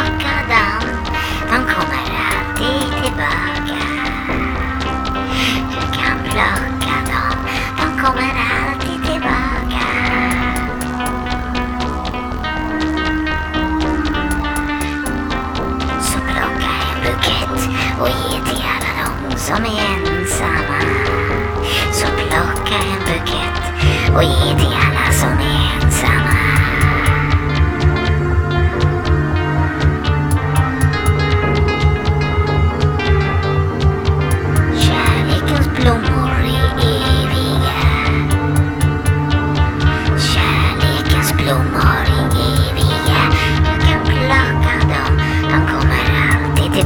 tillbaka dem. De kommer alltid tillbaka. Du kan plocka dem. De kommer alltid tillbaka. Så plocka en bukett och ge till alla dem som är ensamma. Så plocka en bukett och ge till alla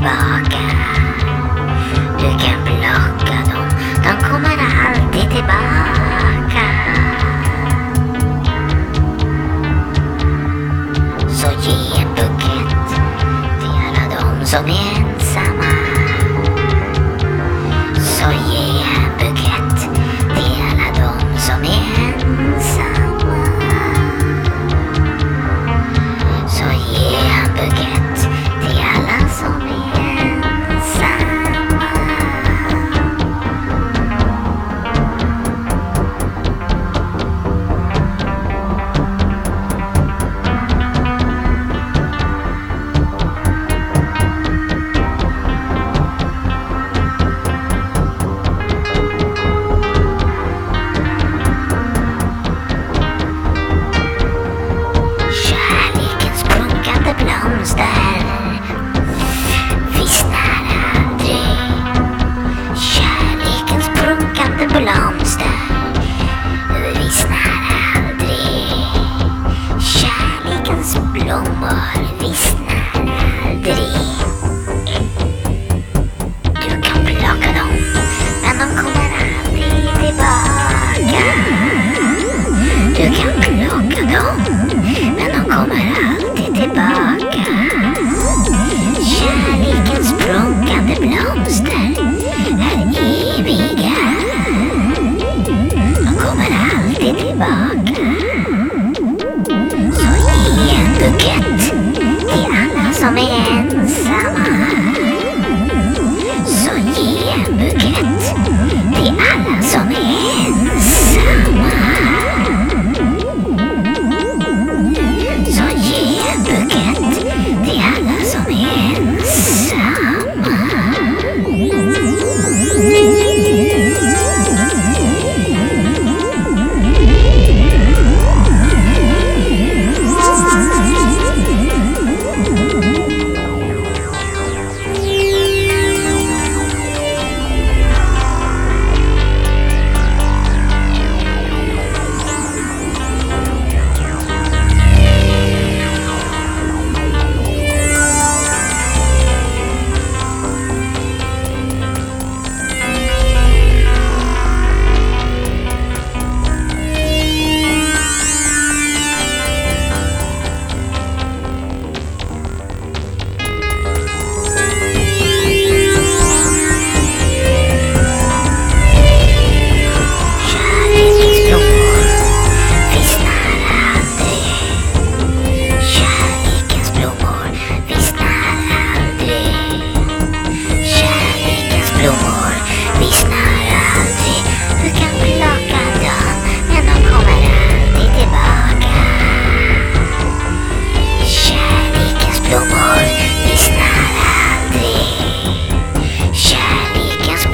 tillbaka. Du kan plocka dem, de kommer alltid tillbaka. kommer alltid tillbaka. Kärlekens prunkande blomster är eviga. De kommer alltid tillbaka. Så ge en bukett till alla som är ensamma.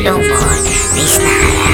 no more. He's not